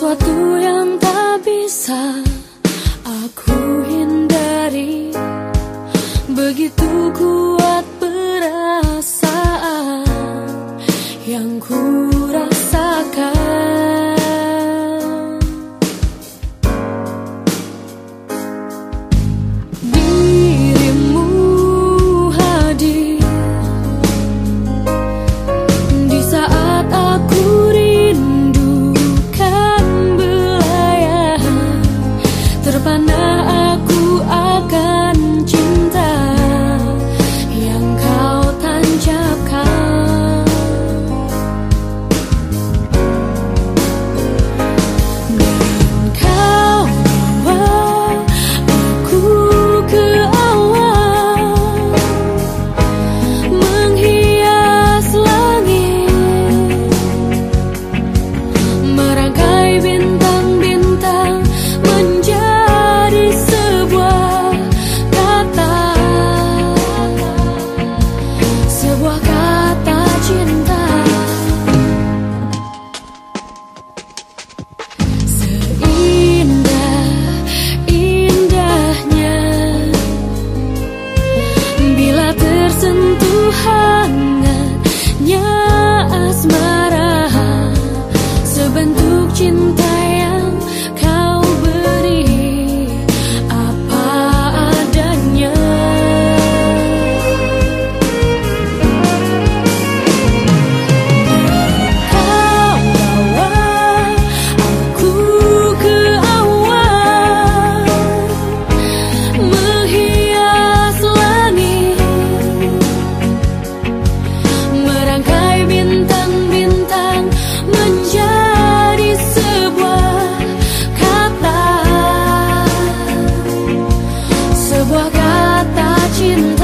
Sesuatu yang tak bisa aku hindari. Begitu kuat perasaan yang ku 现在。you